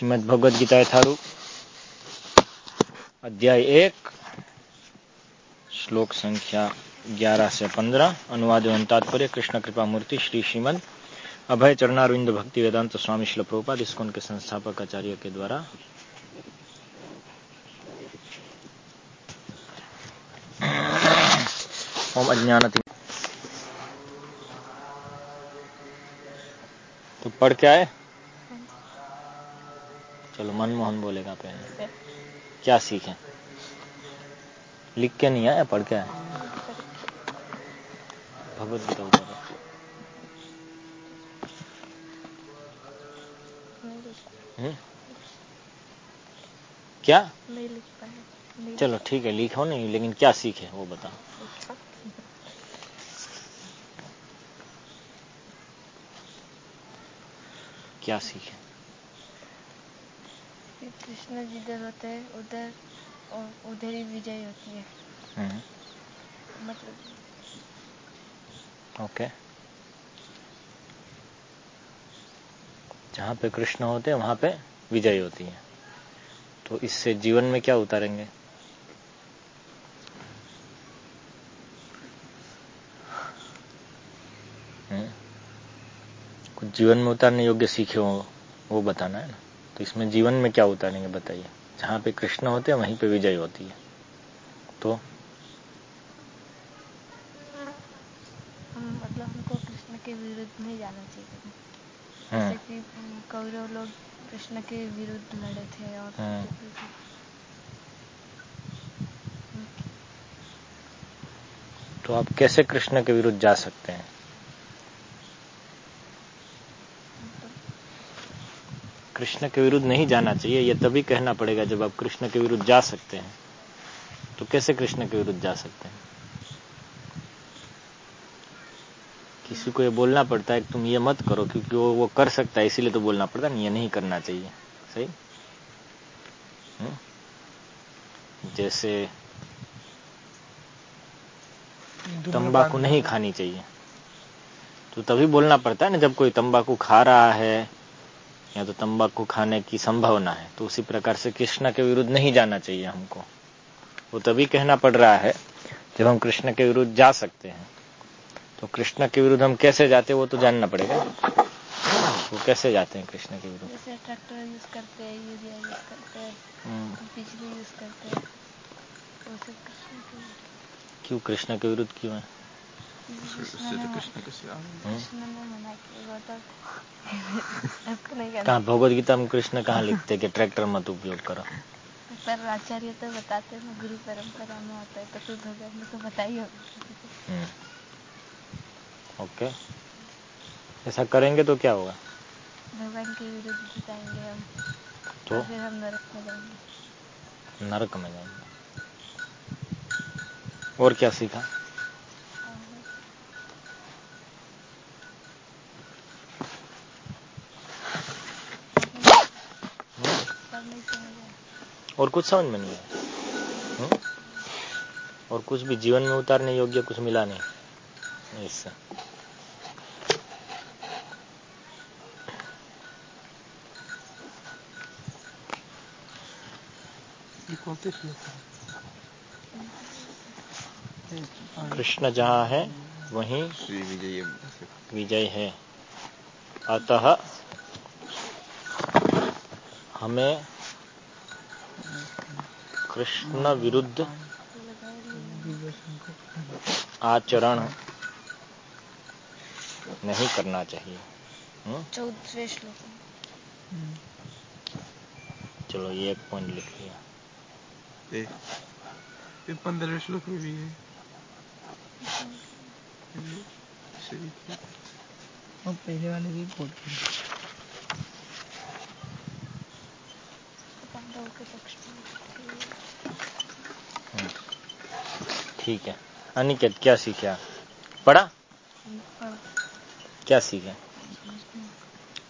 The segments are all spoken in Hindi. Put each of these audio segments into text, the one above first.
श्रीमद भगवद गीता यथारूप, अध्याय एक, श्लोक संख्या 11 से 15 अनुवाद एवं तात्पर्य, कृष्ण कृपा मूर्ति, श्री श्रीमद अभय चरणारविंद भक्ति वेदांत स्वामी शिल प्रभुपाद इसको उनके संस्थापक आचार्य के द्वारा। ओम तो पढ़ के आए? चलो मनमोहन बोलेगा पहले। क्या सीखे? लिख के नहीं आया पढ़ के आया? भगवत गीता ऊपर हम्म? क्या? नहीं लिख पाए चलो ठीक है लिखो नहीं लेकिन क्या सीखे वो बताओ। क्या सीखे? कृष्ण जिधर होते हैं उधर और उधर ही विजय होती है। हम्म, मतलब ओके जहाँ पे कृष्ण होते हैं वहाँ पे विजय होती है। तो इससे जीवन में क्या उतारेंगे? हम्म, कुछ जीवन में उतारने योग्य सीखे हो वो बताना है ना। तो इसमें जीवन में क्या उतारेंगे बताइए। जहाँ पे कृष्ण होते हैं वहीं पे विजय होती है। तो मतलब हमको कृष्ण के विरुद्ध नहीं जाना चाहिए। हम्म, जैसे कि कौरव लोग कृष्ण के विरुद्ध लड़े थे और हम्म। तो आप कैसे कृष्ण के विरुद्ध जा सकते हैं? कृष्ण के विरुद्ध नहीं जाना चाहिए यह तभी कहना पड़ेगा जब आप कृष्ण के विरुद्ध जा सकते हैं। तो कैसे कृष्ण के विरुद्ध जा सकते हैं? किसी को यह बोलना पड़ता है कि तुम ये मत करो क्योंकि वो वो कर सकता है इसीलिए तो बोलना पड़ता है नहीं ये नहीं करना चाहिए। सही? हम्म? जैसे तंबाकू नहीं खानी चाहिए। तो तभी बोलना पड़ता है ना जब कोई तंबाकू खा रहा है या तो तंबाकू खाने की संभावना है तो उसी प्रकार से कृष्ण के विरुद्ध नहीं जाना चाहिए हमको। वो तभी कहना पड़ रहा है जब हम कृष्ण के विरुद्ध जा सकते हैं। तो कृष्ण के विरुद्ध हम कैसे जाते वो तो जानना पड़ेगा। वो कैसे जाते हैं कृष्ण के विरुद्ध? जैसे ट्रैक्टर यूज़ करते हैं यूरिया यूज़ करते हैं हम्म, बिजली यूज़ करते हैं वो सब कृष्ण के क्यों कृष्ण के विरुद्ध क्यों है? कहाँ भगवत गीता में कृष्ण कहाँ लिखते हैं कि ट्रैक्टर मत उपयोग करो? पर आचार्य तो बताते हैं गुरु परंपरा में आता है तो फिर भगवान ने तो होगा हम्म, ओके। ऐसा करेंगे तो क्या होगा? भगवान के विरुद्ध जाएँगे हम तो? तो फिर हम नरक में जाएँगे। नरक में जाएँगे। और क्या सीखा? और कुछ समझ में नहीं आया हम्म? और कुछ भी जीवन में उतारने योग्य कुछ मिला नहीं। इससे है कृष्ण जहाँ है वहीं श्री विजय विजय है। अतः हमें कृष्ण विरुद्ध आचरण नहीं करना चाहिए। हम्म? चौदहवें श्लोक। चलो ये एक पॉइंट लिख लिया। ये ये पंद्रह श्लोक में भी है। और पहले वाले भी कोट पांडवों के पक्ष में ठीक है। अनिकेत क्या सीखे आप? पढ़ा? क्या सीखे?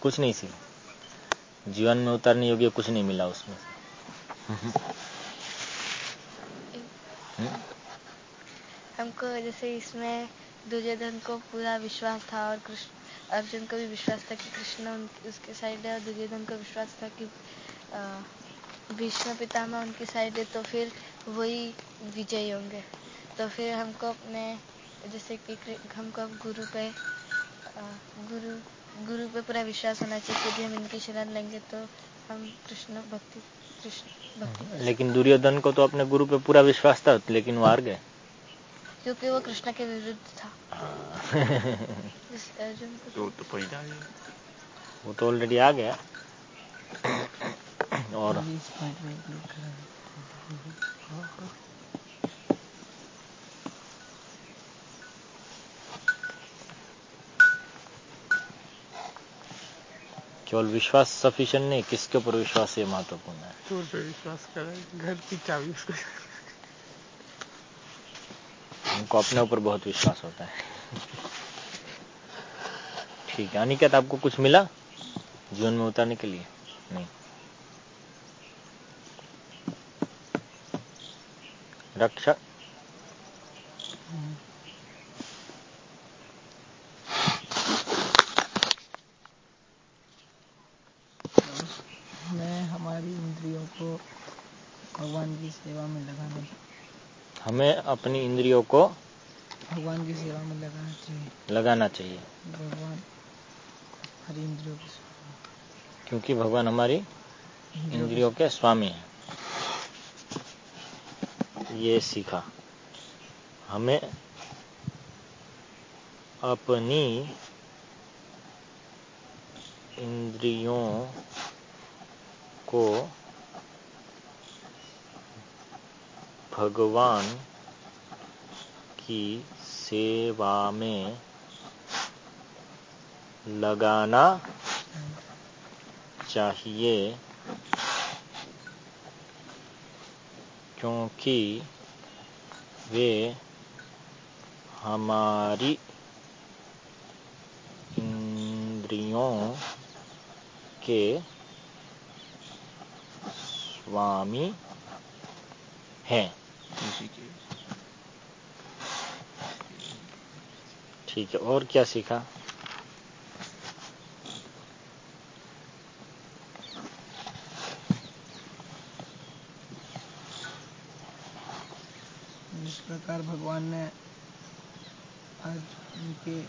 कुछ नहीं सीखा। जीवन में उतारने योग्य कुछ नहीं मिला उसमें। से हम्म? हमको जैसे इसमें दुर्योधन को पूरा विश्वास था और कृष्ण अर्जुन को भी विश्वास था कि कृष्ण उसके साइड है और दुर्योधन को विश्वास था कि भीष्म पितामह उनकी साइड है तो फिर वही विजयी होंगे। तो फिर हमको अपने जैसे कि हमको गुरु पे गुरु गुरु पे पूरा विश्वास होना चाहिए यदि हम इनकी शरण लेंगे तो हम कृष्ण भक्ति कृष्ण भक्ति। लेकिन दुर्योधन को तो अपने गुरु पे पूरा विश्वास था लेकिन वो हार गए। क्योंकि वो कृष्ण के विरुद्ध था। हाँ। तो तो वो तो ऑलरेडी आ गया। और अभी इस पॉइंट में क्लिक करा हाँ हाँ केवल विश्वास सफिशियंट नहीं किसके ऊपर विश्वास ये महत्वपूर्ण है? चोर पे विश्वास करें घर की चाबी उसको उनको अपने ऊपर बहुत विश्वास होता है। ठीक है अनिकेत आपको कुछ मिला? जीवन में उतारने के लिए? नहीं। रक्षा मैं हमारी इंद्रियों को भगवान की सेवा में लगाना हमें अपनी इंद्रियों को भगवान की सेवा में लगाना चाहिए। लगाना चाहिए। भगवान हमारी इंद्रियों की क्योंकि भगवान हमारी इंद्रियों के स्वामी हैं। ये सीखा। हमें अपनी इंद्रियों को भगवान की सेवा में लगाना चाहिए क्योंकि वे हमारी इंद्रियों के स्वामी हैं। ठीक है, और क्या सीखा? जिस प्रकार भगवान ने अर्जुन के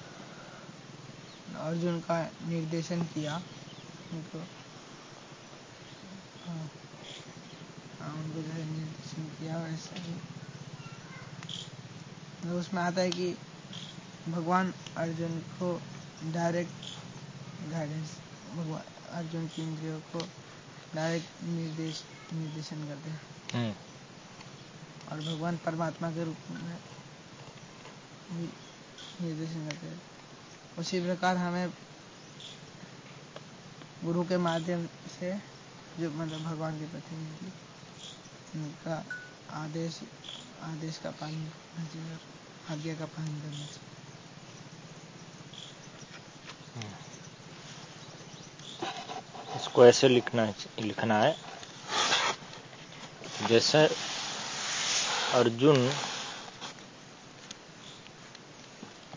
अर्जुन का निर्देशन किया, उनको हाँ, हाँ, उनको जो है ही। मतलब उसमें आता है कि भगवान अर्जुन को डायरेक्ट गाइडेंस भगवान अर्जुन की इंद्रियों को डायरेक्ट निर्देश निर्देशन करते हैं। हम्म, और भगवान परमात्मा के रूप में निर्देशन करते हैं। उसी प्रकार हमें गुरु के माध्यम से जो मतलब भगवान के प्रतिनिधि उनका आदेश आदेश का पालन करना चाहिए और आज्ञा का पालन करना चाहिए। इसको ऐसे लिखना है लिखना है। जैसे अर्जुन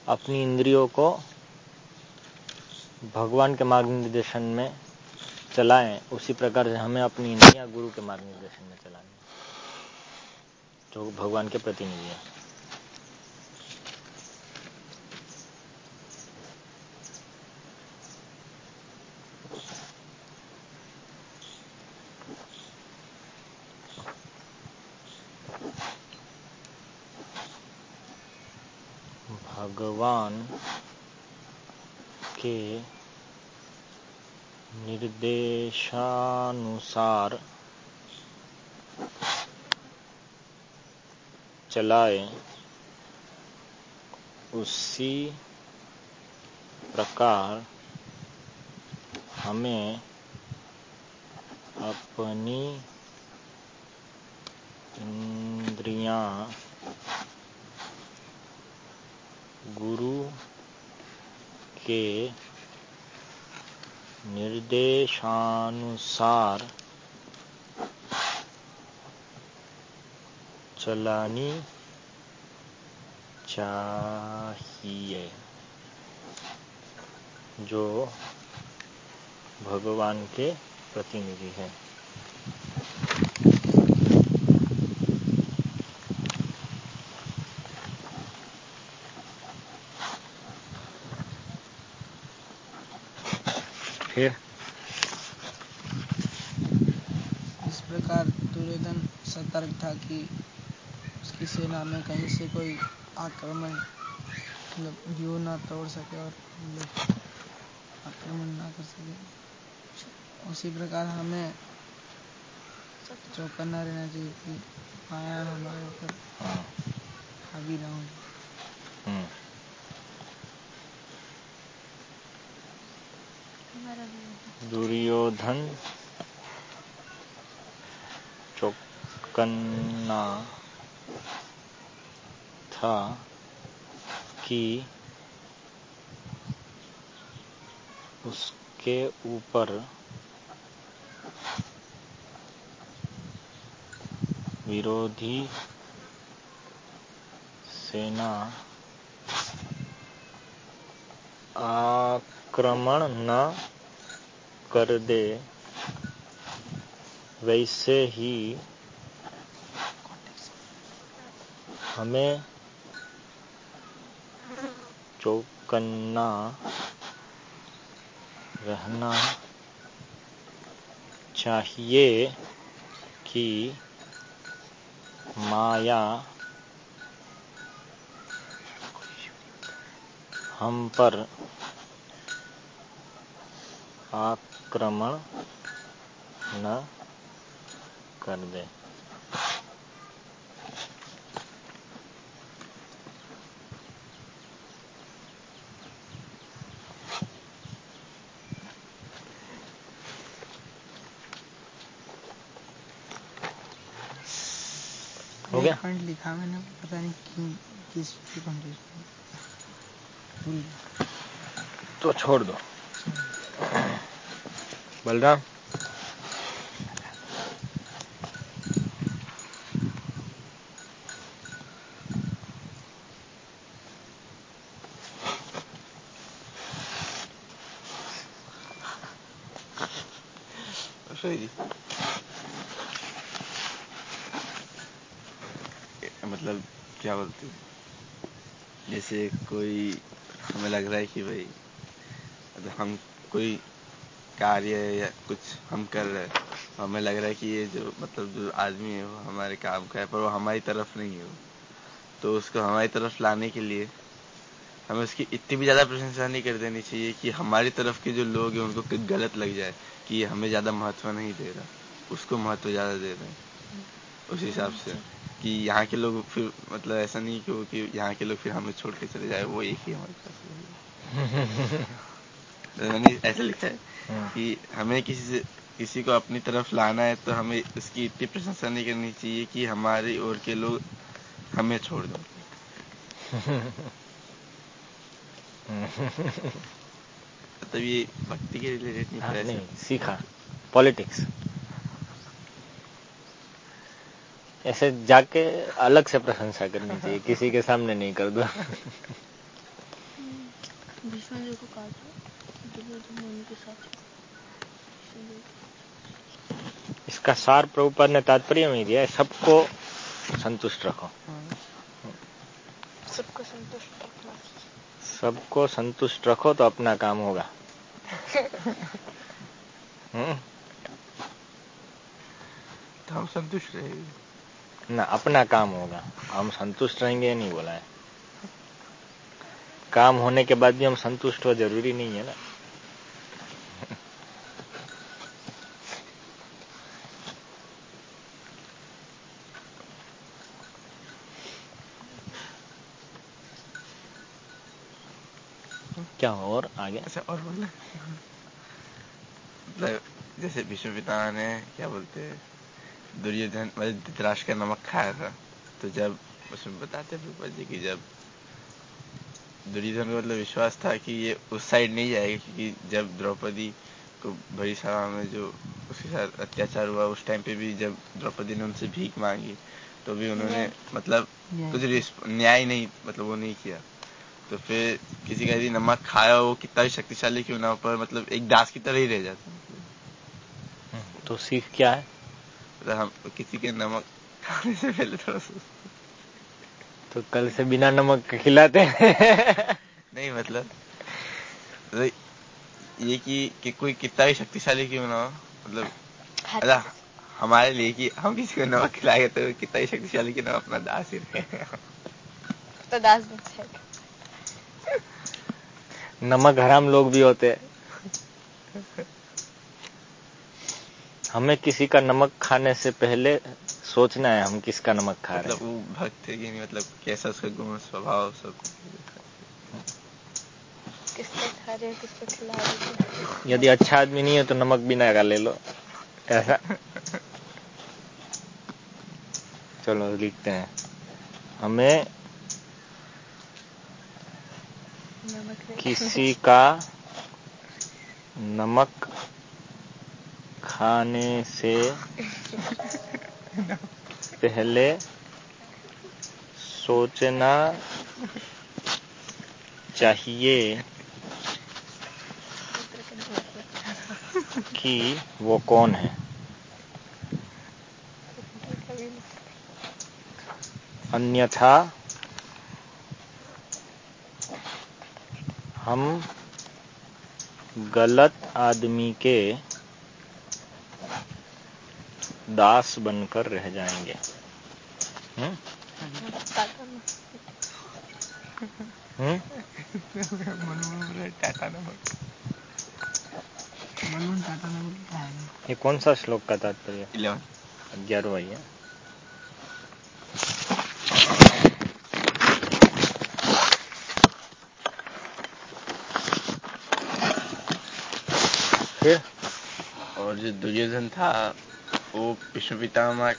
अपनी इंद्रियों को भगवान के मार्ग निर्देशन में चलाएँ, उसी प्रकार से हमें अपनी इंद्रियाँ गुरु के मार्ग निर्देशन में चलानी जो भगवान के प्रतिनिधि है। भगवान के निर्देशानुसार चलाए उसी प्रकार हमें अपनी इंद्रियाँ गुरु के निर्देशानुसार चलानी चाहिए। जो भगवान के प्रतिनिधि है। फिर? इस प्रकार दुर्योधन सतर्क था कि उसकी सेना में कहीं से कोई आक्रमण मतलब व्यू ना तोड़ सके और आक्रमण ना कर सके। उसी प्रकार हमें चौकन्ना रहना चाहिए कि माया हमारे ऊपर हावी ना हो हम्म, दुर्योधन चौकन्ना था कि उसके ऊपर विरोधी सेना आक्रमण न कर दे वैसे ही हमें चौकन्ना रहना चाहिए कि माया हम पर आक्रमण न कर दे। पॉइंट लिखा मैंने पता नहीं क्यों किस। तो छोड़ दो बलराम सही जी मतलब क्या बोलते हैं? जैसे कोई हमें लग रहा है कि भाई मतलब हम कोई कार्य या कुछ हम कर रहे हैं। हमें लग रहा है कि ये जो मतलब जो आदमी है वो हमारे काम का है पर वो हमारी तरफ़ नहीं है वो। तो उसको हमारी तरफ़ लाने के लिए हमें उसकी इतनी भी ज़्यादा प्रशंसा नहीं कर देनी चाहिए कि हमारी तरफ़ के जो लोग हैं उनको गलत लग जाए कि ये हमें ज़्यादा महत्व नहीं दे रहा। उसको महत्व ज़्यादा दे रहे हैं। उस हिसाब से कि यहाँ के लोग फिर मतलब ऐसा नहीं कि कि यहाँ के लोग फिर हमें छोड़ के चले जाए वो एक ही हमारे पास तो मैंने ऐसा लिखा है। कि हमें किसी से किसी को अपनी तरफ़ लाना है तो हमें उसकी इतनी प्रशंसा नहीं करनी चाहिए कि हमारी ओर के लोग हमें छोड़ दो। मतलब ये भक्ति के रिलेटेड नहीं हाँ, नहीं सीखा। पॉलिटिक्स ऐसे जाके अलग से प्रशंसा करनी चाहिए किसी के सामने नहीं कर दो भीष्म जी को कहा था दुर्योधन ने उनके साथ इसलिए इसका सार प्रभुपाद ने तात्पर्य में दिया है सबको संतुष्ट रखो। सबको संतुष्ट रखना सबको संतुष्ट रखो तो अपना काम होगा। हम्म, तो हम संतुष्ट रहेंगे। ना अपना काम होगा। हम संतुष्ट रहेंगे नहीं बोला है। काम होने के बाद भी हम संतुष्ट हो ज़रूरी नहीं है ना क्या और आगे। अच्छा और बोले मतलब जैसे विश्व पिता ने क्या बोलते हैं दुर्योधन मतलब धृतराष्ट्र का नमक खाया था तो जब उसमें बताते प्रभुपा जी की जब दुर्योधन को मतलब विश्वास था कि ये उस साइड नहीं जाएगा क्योंकि जब द्रौपदी को भरी सभा में जो उसके साथ अत्याचार हुआ उस टाइम पे भी जब द्रौपदी ने उनसे भीख मांगी तो भी उन्होंने मतलब कुछ न्याय नहीं मतलब वो नहीं किया। तो फिर किसी का यदि नमक खाया वो कितना भी शक्तिशाली क्यों ना हो पर मतलब एक दास की तरह ही रह जाता है। तो सीख क्या है? मतलब हम किसी के नमक खाने से पहले थोड़ा सा तो कल से बिना नमक खिलाते हैं। नहीं मतलब मतलब ये कि कि कोई कितना भी शक्तिशाली क्यों ना हो मतलब अच्छा हमारे लिए कि हम किसी को नमक खिलाएँगे तो कितना ही शक्तिशाली क्यों ना अपना दास ही रहे। तो दास बन जाएगा। नमक हराम लोग भी होते हैं। हमें किसी का नमक खाने से पहले सोचना है हम किसका नमक खा रहे मतलब हैं वो भक्त है कि नहीं मतलब कैसा उसका गुण स्वभाव सब किसको खा रहे हो किसको खिला रहे हो? यदि अच्छा आदमी नहीं है तो नमक बिना का ले लो। ऐसा। चलो लिखते हैं। हमें नमक नहीं किसी का नमक खाने से पहले सोचना चाहिए कि वो कौन है। अन्यथा हम गलत आदमी के दास बनकर रह जाएँगे। हम्म? हम्म? है ये कौन सा श्लोक का तात्पर्य? ग्यारहवा ही है फिर? और जो दुर्योधन था, वो विष्णु पितामह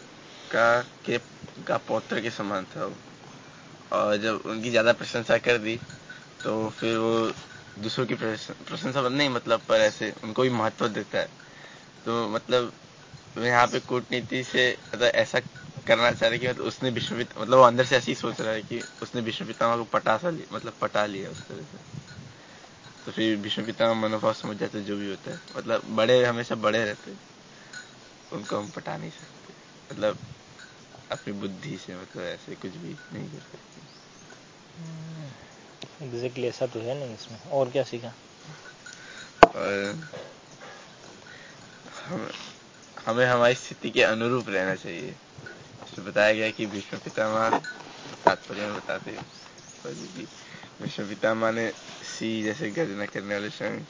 का, के, का पौत्र के समान था और जब उनकी ज़्यादा प्रशंसा कर दी तो फिर वो दूसरों की प्रशंसा पर नहीं मतलब पर ऐसे उनको भी महत्व देता है। तो मतलब यहाँ पे कूटनीति से मतलब ऐसा करना चाह रहे कि मतलब उसने पिता मतलब वो अंदर से ऐसी सोच रहा है कि उसने विष्णु पितामह को पटा सा मतलब पटा लिया उस तरह से। तो फिर विष्णु पितामह मनोभाव समझ जाते जो भी होता है। मतलब बड़े हमेशा बड़े रहते हैं। उनको हम पटा नहीं सकते। मतलब अपनी बुद्धि से मतलब ऐसे कुछ भी नहीं कर सकते। एग्जैक्टली ऐसा तो है नहीं इसमें। और क्या सीखा? और हम हमें हमारी स्थिति के अनुरूप रहना चाहिए। इसमें बताया गया कि भीष्म पितामह तात्पर्य में बताते हैं। जी की ने सी जैसे गर्जना करने वाले शंख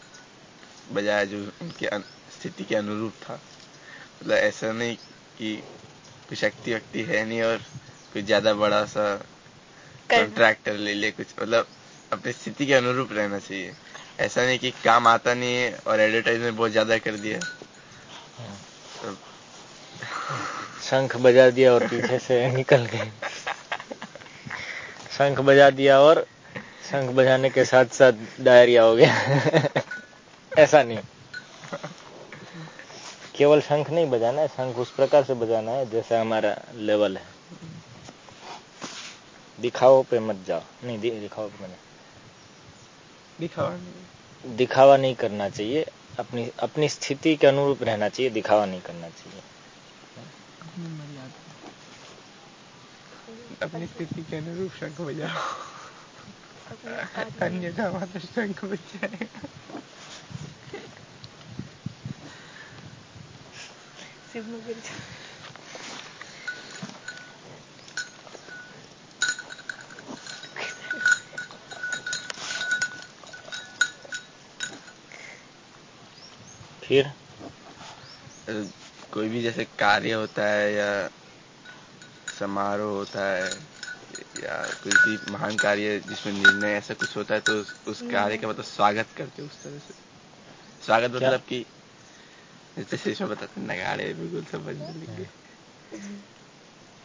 बजाया जो उनके स्थिति के अनुरूप था। मतलब ऐसा नहीं कि कोई शक्ति वक्ति है नहीं और कुछ ज़्यादा बड़ा सा कॉन्ट्रैक्टर ले ले कुछ मतलब अपनी स्थिति के अनुरूप रहना चाहिए। ऐसा नहीं कि काम आता नहीं है और एडवर्टाइजमेंट बहुत ज़्यादा कर दिया। तो शंख बजा दिया और पीछे से निकल गए। शंख बजा दिया और शंख बजाने के साथ साथ डायरिया हो गया। ऐसा नहीं। केवल शंख नहीं बजाना है शंख उस प्रकार से बजाना है जैसा हमारा लेवल है। दिखाओ पे मत जाओ। नहीं दि- दिखाओ पे मत। दिखावा दिखावा नहीं करना चाहिए। अपनी अपनी स्थिति के अनुरूप रहना चाहिए। दिखावा नहीं करना चाहिए। अपनी स्थिति के अनुरूप शंख बजाओ। अन्यथा मात्र शंख बज जाएगा में फिर कोई भी जैसे कार्य होता है या समारोह होता है या कुछ भी महान कार्य जिसमें निर्णय ऐसा कुछ होता है तो उस, उस कार्य का मतलब स्वागत करते उस तरह से। स्वागत मतलब कि जैसे इसमें बताते नगाड़े बिल्कुल सब बजने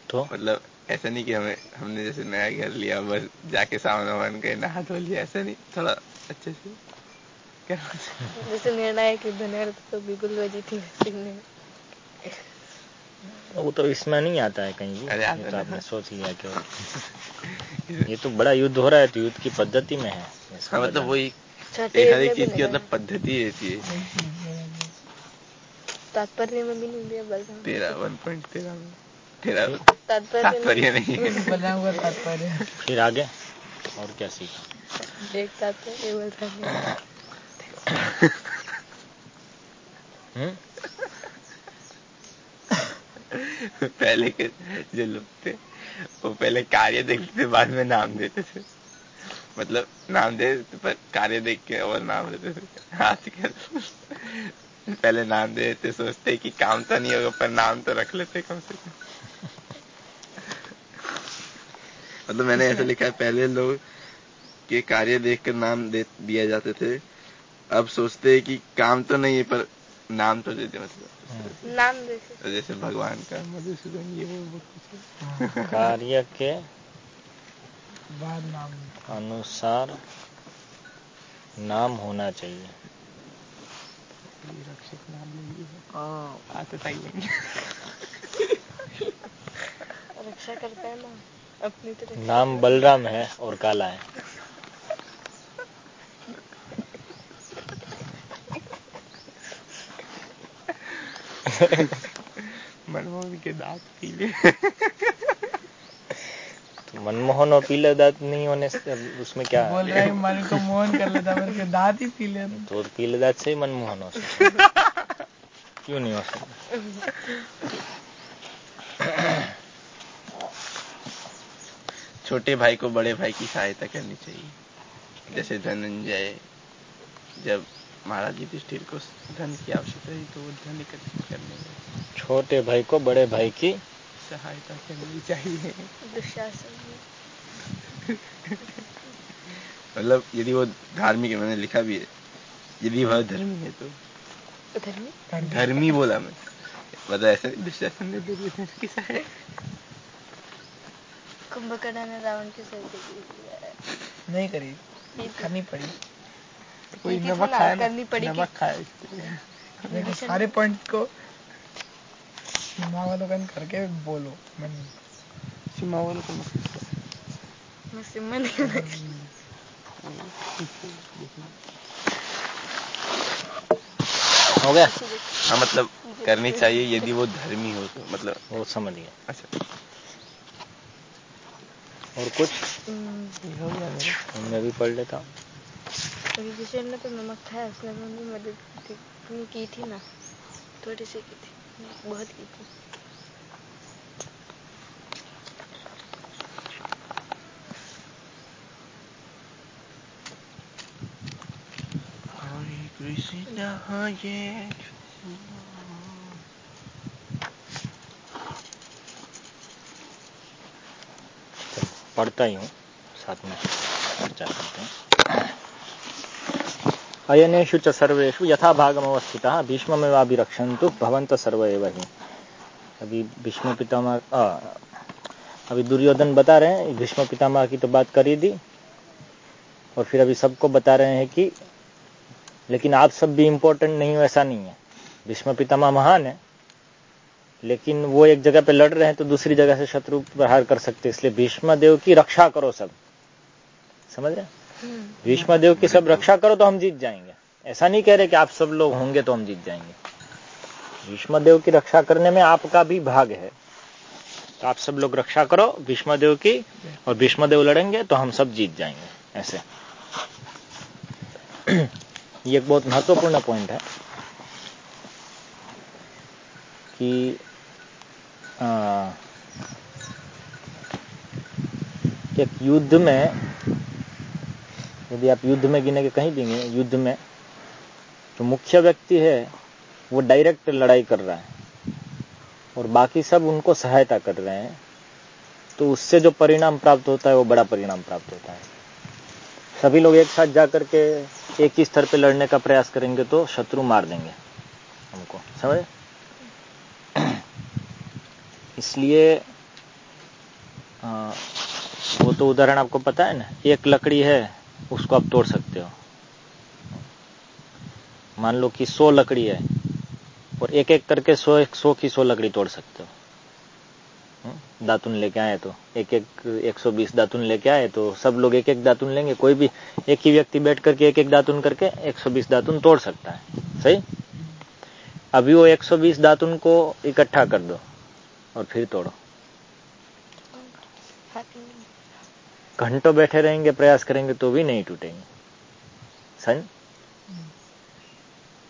तो? मतलब ऐसा नहीं कि हमें हमने जैसे नया घर लिया बस जाके सामान वामान गए नहा धो लिया ऐसा नहीं थोड़ा अच्छे से। जैसे निर्णायक युद्ध ने तो बिल्कुल बजी थी वैसे ही नहीं। वो तो इसमें नहीं आता है कहीं भी। अरे ये तो आपने सोच लिया कि ये तो बड़ा युद्ध हो रहा है तो युद्ध की पद्धति में है। हाँ मतलब वही एक हर एक चीज़ की मतलब पद्धति रहती है। तात्पर्य में भी नहीं दिया बलराम। तेरा वन पॉइंट तेरह में तेरा तात्पर्य नहीं है। बलराम का तात्पर्य। फिर आगे? और क्या सीखा? एक तात्पर्य एक बलराम। हम्म? पहले के जो लोग थे, वो पहले कार्य देखते थे, बाद में नाम देते थे। मतलब नाम देते पर कार्य देख के और नाम देते थे। आजकल पहले नाम देते, सोचते कि काम तो नहीं होगा, पर नाम तो रख लेते कम से कम। मतलब मैंने ऐसा लिखा है, पहले लोग के कार्य देखकर नाम दे, दिया जाते थे। अब सोचते हैं कि काम तो नहीं है, पर नाम तो देते मतलब। नाम जैसे तो जैसे भगवान का। मधुसूदन ये वो बहुत कुछ कार्य के बाद नाम। अनुसार नाम होना चाहिए। रक्षक नाम लेंगे हाँ। हाँ तो सही रक्षा करता है ना। अपनी तरफ़ नाम बलराम है और काला है। मनमोहन के दांत पीले तो मनमोहन और पीले दांत नहीं होने से उसमें क्या बोल रहा है मन को मोहन कर लेता मेरे के दांत ही पी ले तो पीले दांत से ही मनमोहन हो सकता क्यों नहीं हो सकता छोटे भाई को बड़े भाई की सहायता करनी चाहिए। जैसे धनंजय जब महाराज जी युधिष्ठिर को धन की आवश्यकता थी तो वो धन एकत्रित करने में छोटे भाई को बड़े भाई की सहायता करनी चाहिए। मतलब यदि वो धार्मिक है मैंने लिखा भी है यदि वह धर्मी है तो। धर्मी? धर्मी बोला मैं। मतलब ऐसे? दुशासन ने दुर्योधन की सहायता। कुंभकर्ण ने रावण की सहायता की नहीं करी करनी पड़ी। कोई नमक खाया करनी पड़ी नमक खाया सारे पॉइंट को सीमावलोकन करके बोलो मन। सीमा वालों को मैं सिम्मा नहीं हो गया? हाँ मतलब करनी चाहिए यदि वो धर्मी हो तो मतलब वो समझ गया। अच्छा। और कुछ? हम्म, हो गया मैं भी पढ़ लेता हूँ। विभीषण ने तो नमक खाया उसने तो उनकी मदद की थी उतनी की थी ना। थोड़ी सी की थी बहुत की थी। हरे कृष्ण हरे पढ़ता ही हूँ साथ में चर्चा करते हैं। अयनेषु च सर्वेषु यथा भागमवस्थितः भीष्ममेवाभिरक्षन्तु भवन्तः सर्व एव ही। अभी भीष्म पितामह अभी दुर्योधन बता रहे हैं भीष्म पितामह की तो बात कर ही दी। और फिर अभी सबको बता रहे हैं कि लेकिन आप सब भी इंपॉर्टेंट नहीं हो ऐसा नहीं है। भीष्म पितामह महान है लेकिन वो एक जगह पे लड़ रहे हैं तो दूसरी जगह से शत्रु प्रहार कर सकते इसलिए भीष्म देव की रक्षा करो सब। समझ रहे हम्म, भीष्म देव की सब रक्षा करो तो हम जीत जाएँगे। ऐसा नहीं कह रहे कि आप सब लोग होंगे तो हम जीत जाएँगे। भीष्म देव की रक्षा करने में आपका भी भाग है। तो आप सब लोग रक्षा करो भीष्म देव की और भीष्म देव लड़ेंगे तो हम सब जीत जाएँगे। ऐसे। ये एक बहुत महत्वपूर्ण पॉइंट है कि आ, एक युद्ध में यदि आप युद्ध में गिने के कहीं भी युद्ध में जो मुख्य व्यक्ति है वो डायरेक्ट लड़ाई कर रहा है। और बाकी सब उनको सहायता कर रहे हैं। तो उससे जो परिणाम प्राप्त होता है वो बड़ा परिणाम प्राप्त होता है। सभी लोग एक साथ जाकर के एक ही स्तर पे लड़ने का प्रयास करेंगे तो शत्रु मार देंगे हमको। समझे? इसलिए आ, वो तो उदाहरण आपको पता है ना एक लकड़ी है उसको आप तोड़ सकते हो। मान लो कि सौ लकड़ी है, और एक एक करके सौ सौ की सौ लकड़ी तोड़ सकते हो। हम्म? दातुन लेके आए तो एक एक एक सौ बीस दातुन लेके आए तो सब लोग एक एक दातुन लेंगे, कोई भी एक ही व्यक्ति बैठ करके एक एक दातुन करके एक सौ बीस दातुन तोड़ सकता है। सही? अभी वो एक सौ बीस दातुन को इकट्ठा कर दो, और फिर तोड़ो। घंटों बैठे रहेंगे, प्रयास करेंगे तो भी नहीं टूटेंगे। सन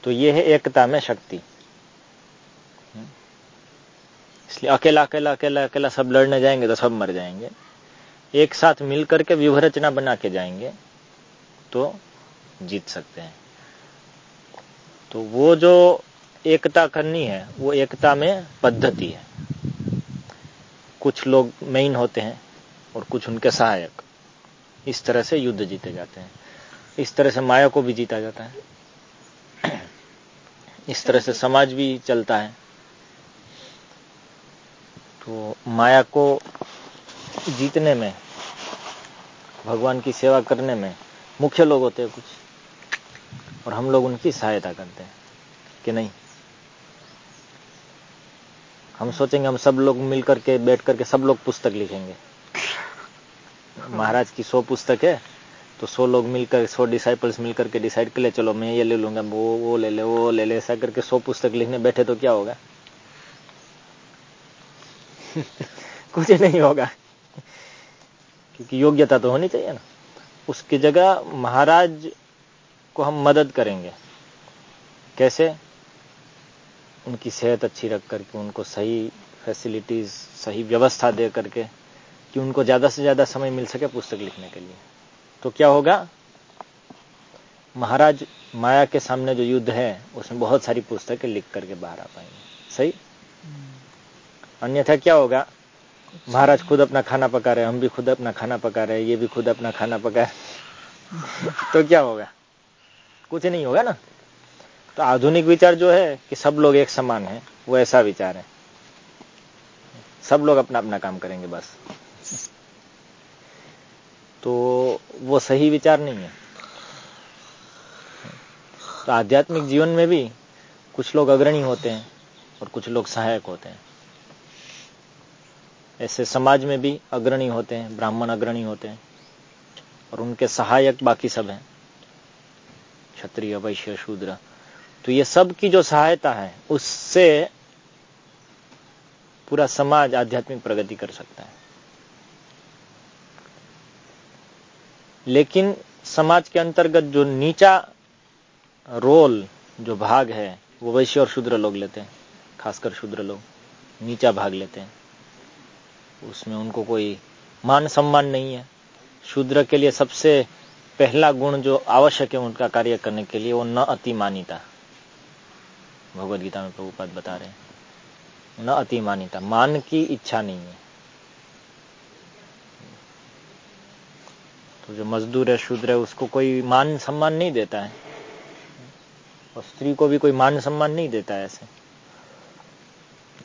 तो ये है एकता में शक्ति। इसलिए अकेला अकेला अकेला अकेला सब लड़ने जाएँगे तो सब मर जाएँगे। एक साथ मिलकर के व्यूह रचना बना के जाएँगे तो जीत सकते हैं। तो वो जो एकता करनी है, वो एकता में पद्धति है। कुछ लोग मेन होते हैं। और कुछ उनके सहायक इस तरह से युद्ध जीते जाते हैं। इस तरह से माया को भी जीता जाता है। इस तरह से समाज भी चलता है। तो माया को जीतने में, भगवान की सेवा करने में मुख्य लोग होते हैं कुछ। और हम लोग उनकी सहायता करते हैं, कि नहीं? हम सोचेंगे हम सब लोग मिलकर के बैठ करके सब लोग पुस्तक लिखेंगे। महाराज की सौ पुस्तक है तो सौ लोग मिलकर, सौ डिसाइपल्स मिलकर के डिसाइड कर ले, चलो मैं ये ले लूँगा, वो वो ले ले, वो ले ले, ऐसा करके सौ पुस्तक लिखने बैठे तो क्या होगा? कुछ नहीं होगा। क्योंकि योग्यता तो होनी चाहिए ना। उसकी जगह महाराज को हम मदद करेंगे। कैसे? उनकी सेहत अच्छी रख करके, उनको सही फैसिलिटीज़ सही व्यवस्था दे करके। कि उनको ज़्यादा से ज़्यादा समय मिल सके पुस्तक लिखने के लिए। तो क्या होगा? महाराज माया के सामने जो युद्ध है, उसमें बहुत सारी पुस्तकें लिख करके बाहर आ पाएँगे। सही? अन्यथा क्या होगा? महाराज खुद अपना खाना पका रहे हम भी खुद अपना खाना पका रहे ये भी खुद अपना खाना पका तो क्या होगा? कुछ नहीं होगा ना? तो आधुनिक विचार जो है कि सब लोग एक समान है, वो ऐसा विचार है। सब लोग अपना अपना काम करेंगे बस। तो वो सही विचार नहीं है। तो आध्यात्मिक जीवन में भी कुछ लोग अग्रणी होते हैं और कुछ लोग सहायक होते हैं। ऐसे समाज में भी अग्रणी होते हैं, ब्राह्मण अग्रणी होते हैं और उनके सहायक बाकी सब हैं। क्षत्रिय, वैश्य, शूद्र। तो ये सब की जो सहायता है, उससे पूरा समाज आध्यात्मिक प्रगति कर सकता है। लेकिन समाज के अंतर्गत जो नीचा रोल, जो भाग है, वो वैश्य और शूद्र लोग लेते हैं। खासकर शूद्र लोग, नीचा भाग लेते हैं। उसमें उनको कोई मान सम्मान नहीं है। शूद्र के लिए सबसे पहला गुण जो आवश्यक है उनका कार्य करने के लिए, वो न अतिमानिता। भगवत गीता में प्रभुपाद बता रहे हैं। न अतिमानिता, मान की इच्छा नहीं है। तो जो मजदूर है, शूद्र है, उसको कोई मान सम्मान नहीं देता है। और स्त्री को भी कोई मान सम्मान नहीं देता है ऐसे।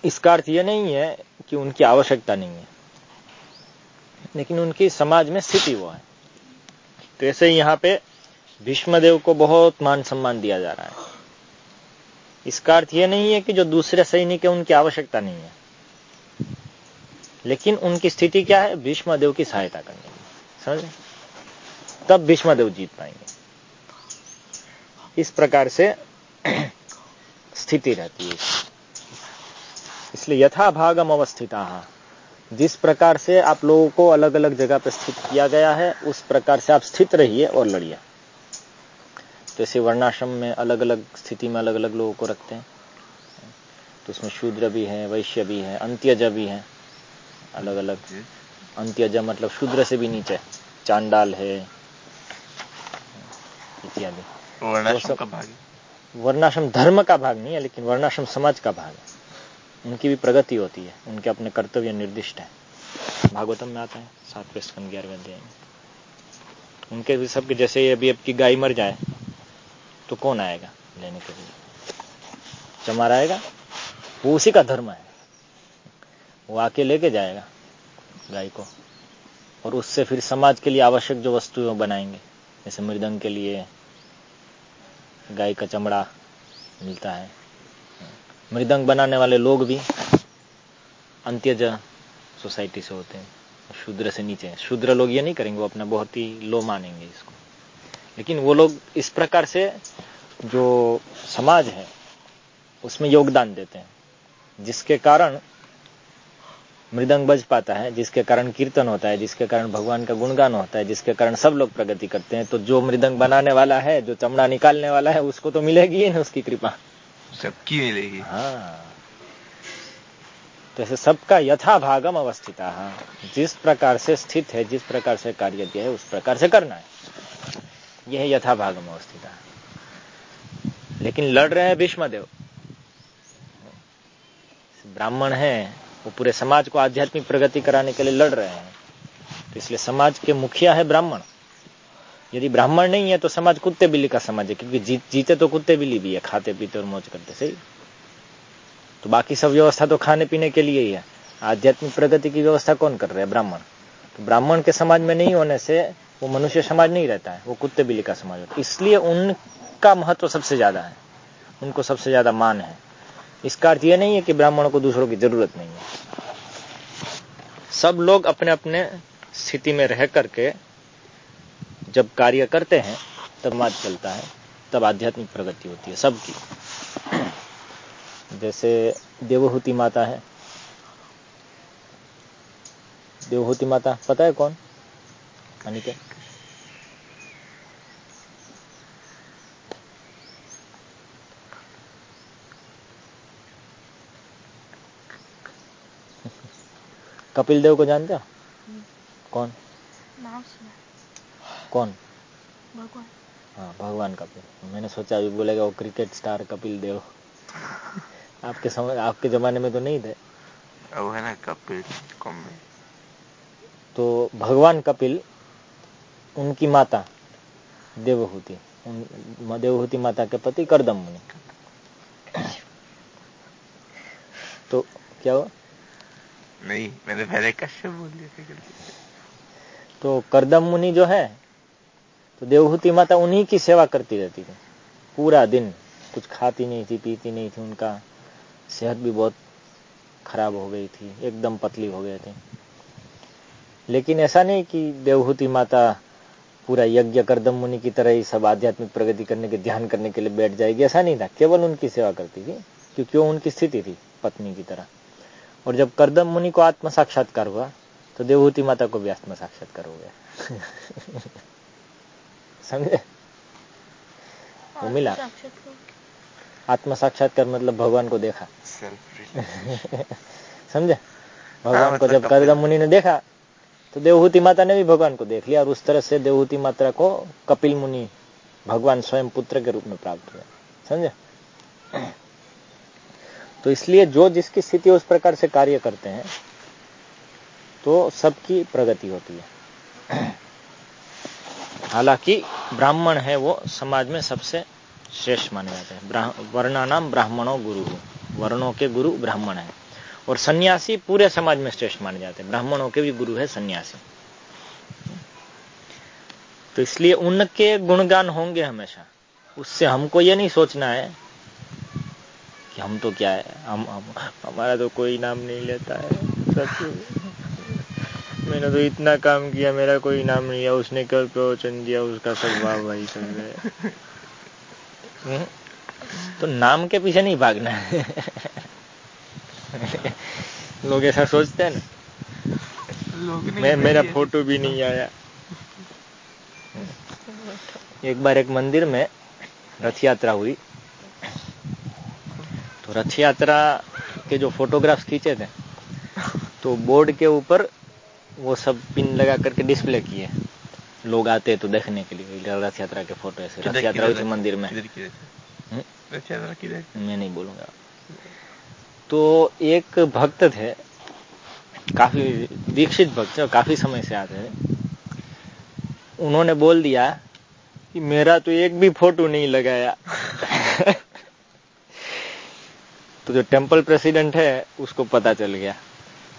इसका अर्थ यह नहीं है कि उनकी आवश्यकता नहीं है, लेकिन उनकी समाज में स्थिति वो है। तो ऐसे यहाँ पे भीष्मदेव को बहुत मान सम्मान दिया जा रहा है। इसका अर्थ यह नहीं है कि जो दूसरे सैनिक है, उनकी आवश्यकता नहीं है। लेकिन उनकी स्थिति क्या है? भीष्मदेव की सहायता करने की। समझ? तब भीष्मदेव जीत पाएँगे। इस प्रकार से स्थिति रहती है। इसलिए यथा भागम अवस्थिता। जिस प्रकार से आप लोगों को अलग अलग जगह पर स्थित किया गया है उस प्रकार से आप स्थित रहिए और लड़िए। तो वर्णाश्रम में अलग अलग स्थिति में अलग अलग लोगों को रखते हैं। तो उसमें शूद्र भी है वैश्य भी है अंत्यज भी है अलग अलग अंत्यज मतलब शूद्र से भी नीचे। चांडाल है इत्यादि वर्णाश्रम का भाग वर्णाश्रम धर्म का भाग नहीं है लेकिन वर्णाश्रम समाज का भाग है। उनकी भी प्रगति होती है उनके अपने कर्तव्य निर्दिष्ट है। भागवतम में आता है सातवें स्कंद ग्यारहवें अध्याय में। उनके भी सबके जैसे अभी अब की गाय मर जाए तो कौन आएगा लेने के लिए? चमार आएगा वो उसी का धर्म है। वो आके लेके जाएगा गाय को और उससे फिर समाज के लिए आवश्यक जो वस्तुएँ बनाएँगे जैसे मृदंग के लिए गाय का चमड़ा मिलता है। मृदंग बनाने वाले लोग भी अंत्यज सोसाइटी से होते हैं, शूद्र से नीचे। शूद्र लोग ये नहीं करेंगे, वो अपना बहुत ही लो मानेंगे इसको। लेकिन वो लोग इस प्रकार से जो समाज है, उसमें योगदान देते हैं, जिसके कारण मृदंग बज पाता है जिसके कारण कीर्तन होता है जिसके कारण भगवान का गुणगान होता है जिसके कारण सब लोग प्रगति करते हैं तो जो मृदंग बनाने वाला है जो चमड़ा निकालने वाला है उसको तो मिलेगी ही ना उसकी कृपा। सबकी मिलेगी। हाँ। तो ऐसे सबका यथा भागम अवस्थित जिस प्रकार से स्थित है जिस प्रकार से कार्य दिया है उस प्रकार से करना है। यह यथा भागम अवस्थित। लेकिन लड़ रहे हैं भीष्मदेव। ब्राह्मण है वो पूरे समाज को आध्यात्मिक प्रगति कराने के लिए लड़ रहे हैं। तो इसलिए समाज के मुखिया है ब्राह्मण। यदि ब्राह्मण नहीं है तो समाज कुत्ते बिल्ली का समाज है क्योंकि जी, जीते तो कुत्ते बिल्ली भी है खाते पीते और मौज करते सही? तो बाकी सब व्यवस्था तो खाने पीने के लिए ही है। आध्यात्मिक प्रगति की व्यवस्था कौन कर रहे हैं? ब्राह्मण। तो ब्राह्मण के समाज में नहीं होने से वो मनुष्य समाज नहीं रहता है वो कुत्ते बिल्ली का समाज होता है। इसलिए उनका महत्व सबसे ज़्यादा है उनको सबसे ज़्यादा मान है। इसका अर्थ यह नहीं है कि ब्राह्मणों को दूसरों की ज़रूरत नहीं है। सब लोग अपने अपने स्थिति में रह करके जब कार्य करते हैं, तब समाज चलता है, तब आध्यात्मिक प्रगति होती है सबकी। जैसे देवहूति माता है। देवहूति माता पता है कौन? अनिके कपिल देव को जानते हो? कौन? नाम सुना कौन? भगवान। हाँ भगवान कपिल। मैंने सोचा अभी बोलेगा वो क्रिकेट स्टार कपिल देव। आपके समय आपके जमाने में तो नहीं थे। वो है ना कपिल तो भगवान कपिल उनकी माता देवहूति। उन देवहूति माता के पति करदम मुनि। तो क्या हुआ? नहीं, मैंने पहले कश्यप बोल दिया तो करदम मुनि जो है तो देवहूति माता उन्हीं की सेवा करती रहती थी। पूरा दिन कुछ खाती नहीं थी, पीती नहीं थी, उनका सेहत भी बहुत खराब हो गई थी, एकदम पतली हो गए थे। लेकिन ऐसा नहीं कि देवहूति माता पूरा यज्ञ करदम मुनि की तरह ही सब आध्यात्मिक प्रगति करने के, ध्यान करने के लिए बैठ जाएगी, ऐसा नहीं था। केवल उनकी सेवा करती थी, क्योंकि वो उनकी स्थिति थी, पत्नी की तरह। और जब करदम मुनि को आत्म साक्षात्कार हुआ तो देवहूति माता को भी आत्म साक्षात्कार हो गया। समझे? वो मिला। आत्म साक्षात्कार। मतलब भगवान को देखा। समझे? भगवान को जब करदम मुनि ने देखा तो देवहूति माता ने भी भगवान को देख लिया और उस तरह से देवहूति माता को कपिल मुनि भगवान स्वयं पुत्र के रूप में प्राप्त हुए। समझे? तो इसलिए जो जिसकी स्थिति उस प्रकार से कार्य करते हैं तो सबकी प्रगति होती है। हालाँकि ब्राह्मण है वो, समाज में सबसे श्रेष्ठ माने जाते हैं। वर्णा नाम ब्राह्मणों गुरु। वर्णों के गुरु ब्राह्मण है। और सन्यासी पूरे समाज में श्रेष्ठ माने जाते हैं। ब्राह्मणों के भी गुरु है सन्यासी। तो इसलिए उनके गुणगान होंगे हमेशा। उससे हमको ये नहीं सोचना है कि हम तो क्या है? हम, हम हमारा तो कोई नाम नहीं लेता है। सच मैंने तो इतना काम किया मेरा कोई नाम नहीं है उसने कल प्रवचन दिया उसका सब वाह भाई सब है। तो नाम के पीछे नहीं भागना है। लोग ऐसा सोचते हैं ना। मैं मेरा फ़ोटो भी नहीं आया। एक बार एक मंदिर में रथ यात्रा हुई। तो रथ यात्रा के जो फोटोग्राफ्स खींचे थे तो बोर्ड के ऊपर वो सब पिन लगा करके डिस्प्ले किए। लोग आते तो देखने के लिए रथ यात्रा के फ़ोटो ऐसे रथ यात्रा थी मंदिर में। हम्म? रथ यात्रा मैं नहीं बोलूँगा। तो एक भक्त थे काफ़ी दीक्षित भक्त थे काफ़ी समय से आते थे। उन्होंने बोल दिया कि मेरा तो एक भी फ़ोटो नहीं लगाया। तो जो टेंपल प्रेसिडेंट है, उसको पता चल गया।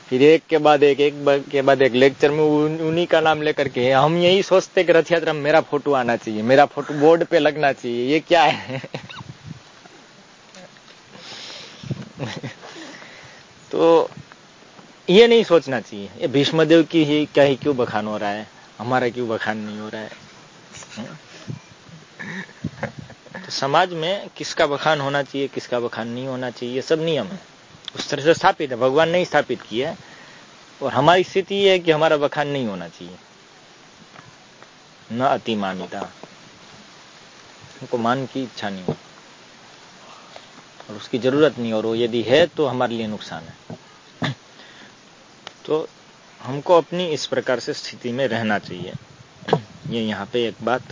फिर एक के बाद एक एक के बाद एक लेक्चर में उन्हीं का नाम लेकर के, हम यही सोचते कि रथ यात्रा में मेरा फ़ोटो आना चाहिए, मेरा फ़ोटो बोर्ड पे लगना चाहिए, ये क्या है? तो ये नहीं सोचना चाहिए। ये भीष्मदेव की ही क्या ही क्यों बखान हो रहा है? हमारा क्यों बखान नहीं हो रहा है? तो समाज में किसका बखान होना चाहिए, किसका बखान नहीं होना चाहिए, ये सब नियम है। उस तरह से स्थापित है। भगवान ने स्थापित किया है। और हमारी स्थिति ये है कि हमारा बखान नहीं होना चाहिए। न अति मान्यता उनको मान की इच्छा नहीं हो। और उसकी ज़रूरत नहीं। और वो यदि है तो हमारे लिए नुकसान है। तो हमको अपनी इस प्रकार से स्थिति में रहना चाहिए। ये यहाँ पे एक बात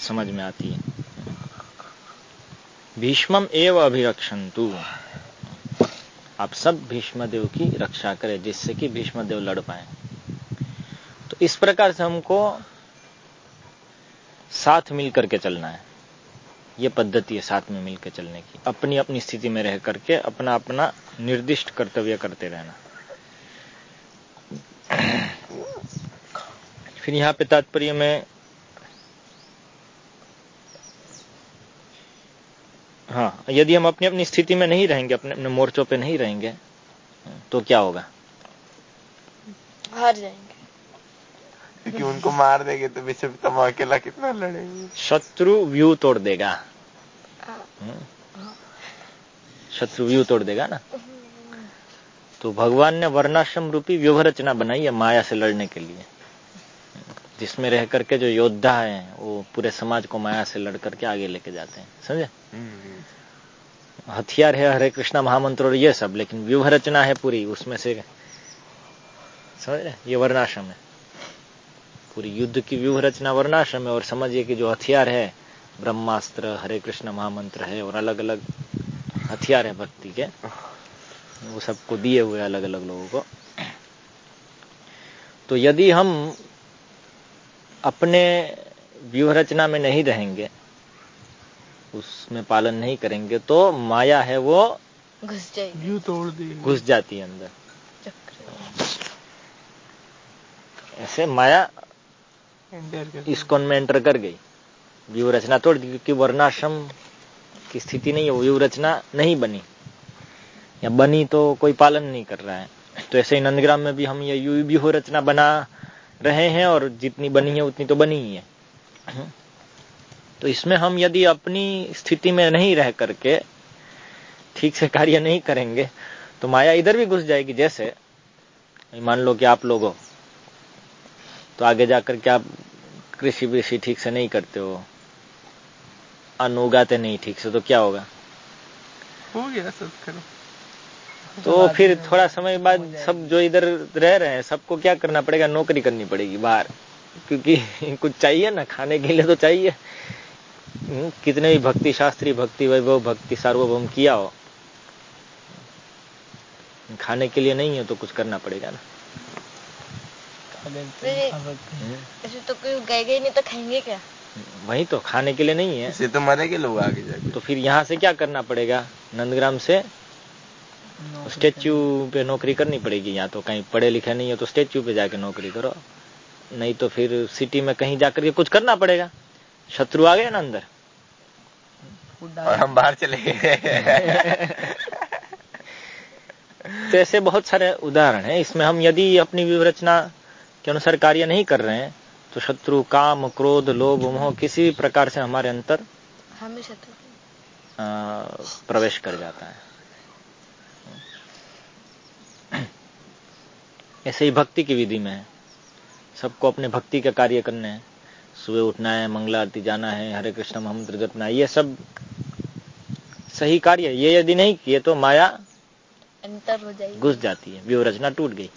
समझ में आती है। भीष्मम एव अभिरक्षंतु आप सब भीष्मदेव की रक्षा करें, जिससे कि भीष्मदेव लड़ पाए। तो इस प्रकार से हमको साथ मिल करके चलना है। ये पद्धति है साथ में मिलकर चलने की। अपनी अपनी स्थिति में रह करके अपना अपना निर्दिष्ट कर्तव्य करते रहना। फिर यहाँ पे तात्पर्य में हाँ यदि हम अपनी अपनी स्थिति में नहीं रहेंगे अपने अपने मोर्चों पे नहीं रहेंगे तो क्या होगा? हार जाएँगे। क्योंकि उनको मार देंगे तो विश्व तम अकेला कितना लड़ेंगे? शत्रु व्यू तोड़ देगा। हाँ। हम्म। शत्रु व्यू तोड़ देगा ना? तो भगवान ने वर्णाश्रम रूपी व्यूह रचना बनाई है माया से लड़ने के लिए। जिसमें रह करके जो योद्धा है वो पूरे समाज को माया से लड़ करके आगे लेके जाते हैं। समझे? हथियार है हरे कृष्णा महामंत्र और ये सब, लेकिन व्यूह रचना है पूरी, उसमें से समझ रहे ये वर्णाश्रम है। पूरी युद्ध की व्यूह रचना वर्णाश्रम है, और समझिए कि जो हथियार है, ब्रह्मास्त्र, हरे कृष्ण महामंत्र है, और अलग अलग हथियार है भक्ति के, वो सबको दिए हुए अलग अलग लोगों को। तो यदि हम अपने व्यूह रचना में नहीं रहेंगे उसमें पालन नहीं करेंगे तो माया है वो घुस जाएगी। तोड़ दी। घुस जाती है अंदर। ऐसे माया इसकोन में एंटर कर गई। व्यूह रचना तोड़ दी क्योंकि वर्णाश्रम की स्थिति नहीं है वो व्यूह रचना नहीं बनी। या बनी तो कोई पालन नहीं कर रहा है। तो ऐसे ही नंदग्राम में भी हम ये व्यूह रचना बना रहे हैं और जितनी बनी है उतनी तो बनी ही है। तो इसमें हम यदि अपनी स्थिति में नहीं रह करके ठीक से कार्य नहीं करेंगे तो माया इधर भी घुस जाएगी। जैसे मान लो कि आप लोग हो तो आगे जाकर के आप कृषि वृषि ठीक से नहीं करते हो अन्न उगाते नहीं ठीक से तो क्या होगा? हो गया सब करो तो फिर थोड़ा समय बाद सब जो इधर रह रहे हैं सबको क्या करना पड़ेगा? नौकरी करनी पड़ेगी बाहर। क्योंकि कुछ चाहिए ना खाने के लिए तो चाहिए। कितने भी भक्ति शास्त्री भक्ति वैभव भक्ति सार्वभौम किया हो खाने के लिए नहीं है तो कुछ करना पड़ेगा ना। ऐसे तो कोई गए नहीं तो खाएँगे क्या? वही तो खाने के लिए नहीं है। इसे तो मरेंगे लोग आगे जाके। तो फिर यहाँ से क्या करना पड़ेगा? नंदग्राम से स्टेच्यू पे नौकरी करनी पड़ेगी यहाँ तो कहीं पढ़े लिखे नहीं है तो स्टेच्यू पे जाके नौकरी करो। नहीं तो फिर सिटी में कहीं जाकर के कुछ करना पड़ेगा। शत्रु आ गए ना अंदर? और हम बाहर चले गए। तो ऐसे बहुत सारे उदाहरण हैं। इसमें हम यदि अपनी विवरचना के अनुसार कार्य नहीं कर रहे हैं तो शत्रु काम क्रोध लोभ मोह किसी भी प्रकार से हमारे अंतर हमें शत्रु। प्रवेश कर जाता है। ऐसे ही भक्ति की विधि में है सबको अपने भक्ति का कार्य करने हैं। सुबह उठना है मंगला आरती जाना है हरे कृष्ण महामंत्र जपना ये सब सही कार्य ये यदि नहीं किए तो माया अंतर हो जाएगी। घुस जाती है व्यू रचना टूट गई।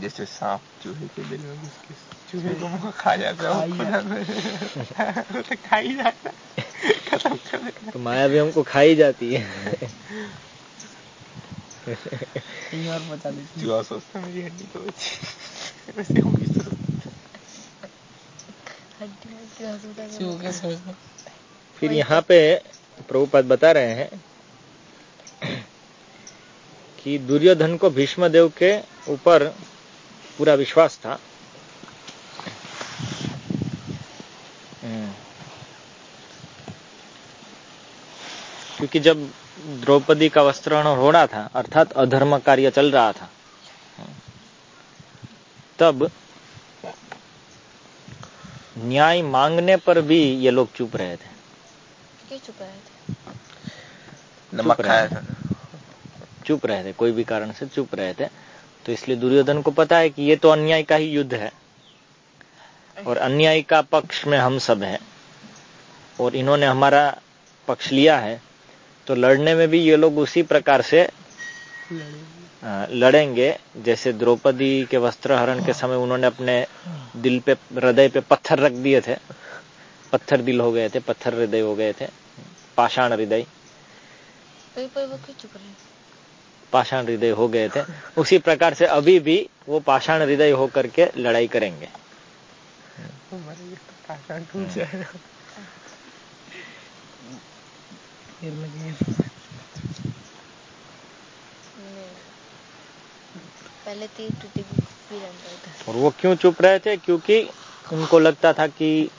जैसे सांप चूहे के बिल में घुस के चूहे को मुँह खा जाता है तो खा ही। जाता है। कर देता तो माया भी हमको खाई जाती है। और सोचता मेरी हड्डी वैसे होगी तो हड्डी सोचता फिर यहाँ पे प्रभुपाद बता रहे हैं कि दुर्योधन को भीष्म देव के ऊपर पूरा विश्वास था। हम्म। क्योंकि जब द्रौपदी का वस्त्रण हो रहा था अर्थात अधर्म कार्य चल रहा था। तब न्याय मांगने पर भी ये लोग चुप रहे थे। क्यों चुप रहे थे? नमक चुप खाया रहे। था। चुप रहे थे कोई भी कारण से चुप रहे थे। तो इसलिए दुर्योधन को पता है कि ये तो अन्याय का ही युद्ध है। और अन्याय का पक्ष में हम सब हैं। और इन्होंने हमारा पक्ष लिया है। तो लड़ने में भी ये लोग उसी प्रकार से लड़ेंगे। जैसे द्रौपदी के वस्त्र हरण के समय उन्होंने अपने दिल पे हृदय पे पत्थर रख दिए थे। पत्थर दिल हो गए थे पत्थर हृदय हो गए थे। पाषाण हृदय। पाषाण हृदय हो गए थे। उसी प्रकार से अभी भी वो पाषाण हृदय होकर के लड़ाई करेंगे मरेंगे तो पाषाण टूट जाएगा फिर नहीं पहले तीर टूटेगी फिर अंदर था। और वो क्यों चुप रहे थे? क्योंकि उनको लगता था कि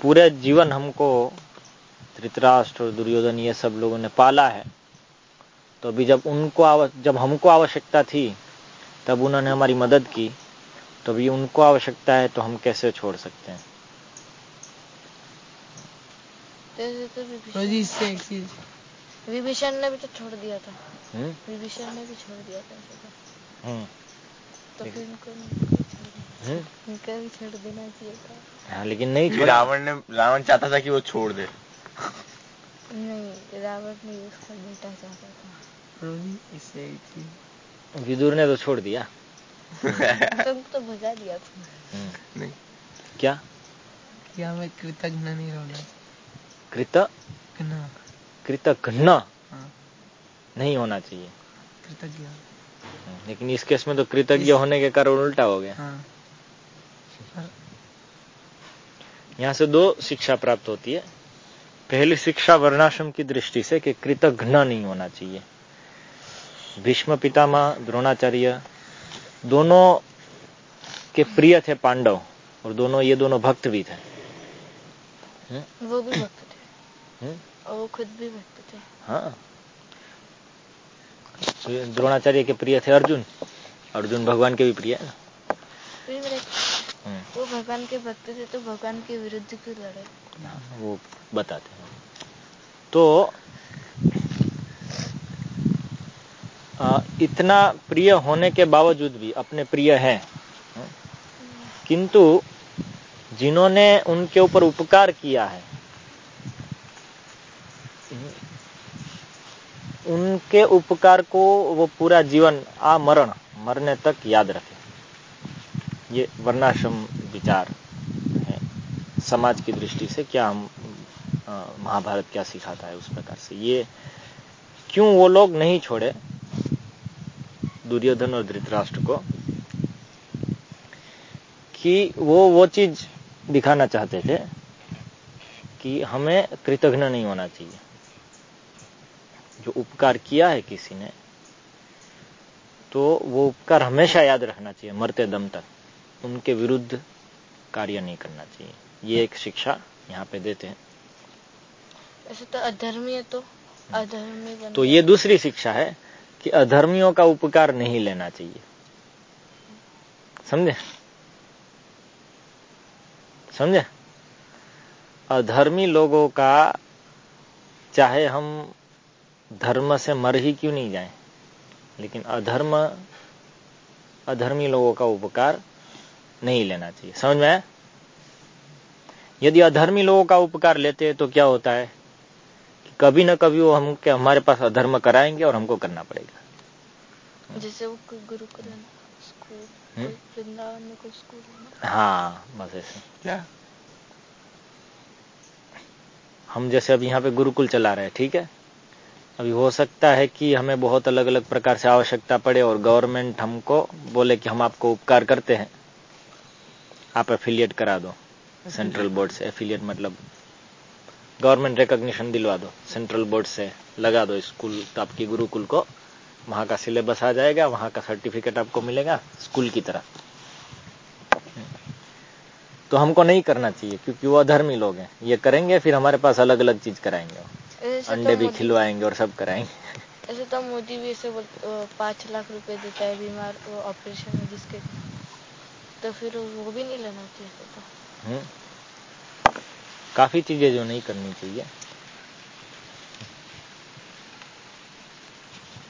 पूरे जीवन हमको धृतराष्ट्र और दुर्योधन ये सब लोगों ने पाला है। तो अभी जब उनको आव, जब हमको आवश्यकता थी तब उन्होंने हमारी मदद की। तो अभी उनको आवश्यकता है तो हम कैसे छोड़ सकते हैं? तो तो विभीषण विभीषण ने भी तो छोड़ दिया था? विभीषण ने भी छोड़ दिया था तो। हम्म, तो फिर उनको उनको भी छोड़। उनका भी छोड़ देना चाहिए था। हाँ लेकिन नहीं छोड़ा। रावण ने रावण चाहता था कि वो छोड़ दे। नहीं रावण ने उसका बेटा चाहता था। इससे एक चीज़। विदुर ने तो छोड़ दिया। तुम तो भगा दिया था। हम्म, नहीं। क्या? कि हमें कृतज्ञ नहीं रहना कृत कृतघ्न। हाँ। नहीं होना चाहिए। कृतज्ञ। लेकिन इस केस में तो कृतज्ञ होने के कारण उल्टा हो गया। हाँ। यहाँ से दो शिक्षा प्राप्त होती है। पहली शिक्षा वर्णाश्रम की दृष्टि से कि कृतघ्न नहीं होना चाहिए। भीष्म पितामह द्रोणाचार्य दोनों के प्रिय थे पांडव और दोनों ये दोनों भक्त भी थे वो भी भक्त थे हम्म? और वो खुद भी भक्त थे। हाँ। द्रोणाचार्य के प्रिय थे अर्जुन। अर्जुन भगवान के भी प्रिय है ना? हम्म, वो भगवान के भक्त थे तो भगवान के विरुद्ध क्यों लड़े? हाँ, वो बताते हैं। तो आ, इतना प्रिय होने के बावजूद भी अपने प्रिय हैं। किंतु जिन्होंने उनके ऊपर उपकार किया है उनके उपकार को वो पूरा जीवन आमरण मरने तक याद रखे। ये वर्णाश्रम विचार है। समाज की दृष्टि से क्या हम महाभारत क्या सिखाता है उस प्रकार से? ये क्यों वो लोग नहीं छोड़े दुर्योधन और धृतराष्ट्र को कि वो वो चीज़ दिखाना चाहते थे कि हमें कृतघ्न नहीं होना चाहिए? जो उपकार किया है किसी ने तो वो उपकार हमेशा याद रखना चाहिए मरते दम तक। उनके विरुद्ध कार्य नहीं करना चाहिए। ये एक शिक्षा यहाँ पे देते हैं। ऐसे तो अधर्मी है तो अधर्मी तो ये दूसरी शिक्षा है कि अधर्मियों का उपकार नहीं लेना चाहिए। समझे? समझे? अधर्मी लोगों का चाहे हम धर्म से मर ही क्यों नहीं जाए? लेकिन अधर्म अधर्मी लोगों का उपकार नहीं लेना चाहिए। समझ में आया? यदि अधर्मी लोगों का उपकार लेते हैं तो क्या होता है? कि कभी ना कभी वो हम के हमारे पास अधर्म कराएँगे और हमको करना पड़ेगा। जैसे वो है? हम्म? कोई वृंदावन में कोई स्कूल हाँ बस ऐसे। क्या? हम जैसे अब यहाँ पे गुरुकुल चला रहे हैं ठीक है? अभी हो सकता है कि हमें बहुत अलग अलग प्रकार से आवश्यकता पड़े और गवर्नमेंट हमको बोले कि हम आपको उपकार करते हैं। आप एफिलिएट करा दो। सेंट्रल बोर्ड से एफिलिएट मतलब गवर्नमेंट रिकॉग्निशन दिलवा दो। सेंट्रल बोर्ड से लगा दो स्कूल। तो आपकी गुरुकुल को वहाँ का सिलेबस आ जाएगा, वहाँ का सर्टिफिकेट आपको मिलेगा स्कूल की तरह। तो हमको नहीं करना चाहिए, क्योंकि वो अधर्मी लोग हैं। ये करेंगे, फिर हमारे पास अलग अलग चीज़ कराएँगे अंडे तो भी खिलवाएँगे और सब कराएँगे। ऐसे तो मोदी भी ऐसे बोल पाँच लाख रुपए देता है बीमार वो ऑपरेशन है जिसके तो फिर वो भी नहीं लेना चाहिए तो। हम्म। काफ़ी चीज़ें जो नहीं करनी चाहिए।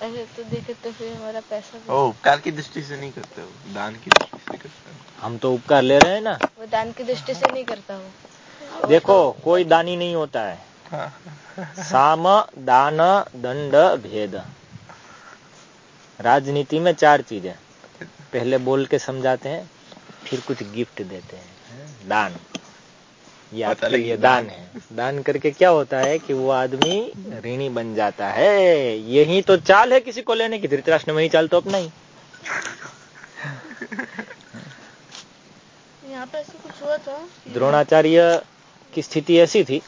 ऐसे तो देखे तो फिर हमारा पैसा ओ उपकार की दृष्टि से नहीं करते हो? दान की दृष्टि से करते हो? हम तो उपकार ले रहे हैं ना। वो दान की दृष्टि से नहीं करता वो। देखो कोई दानी नहीं होता है हाँ। साम दान दंड भेद। राजनीति में चार चीज़ें। पहले बोल के समझाते हैं फिर कुछ गिफ्ट देते हैं। दान। ये आपके लिए दान दान। है। दान करके क्या होता है कि वो आदमी ऋणी बन जाता है। यही तो चाल है किसी को लेने की। धृतराष्ट्र में ही चाल तो अपना ही। यहाँ पे ऐसा कुछ हुआ था द्रोणाचार्य की स्थिति ऐसी थी।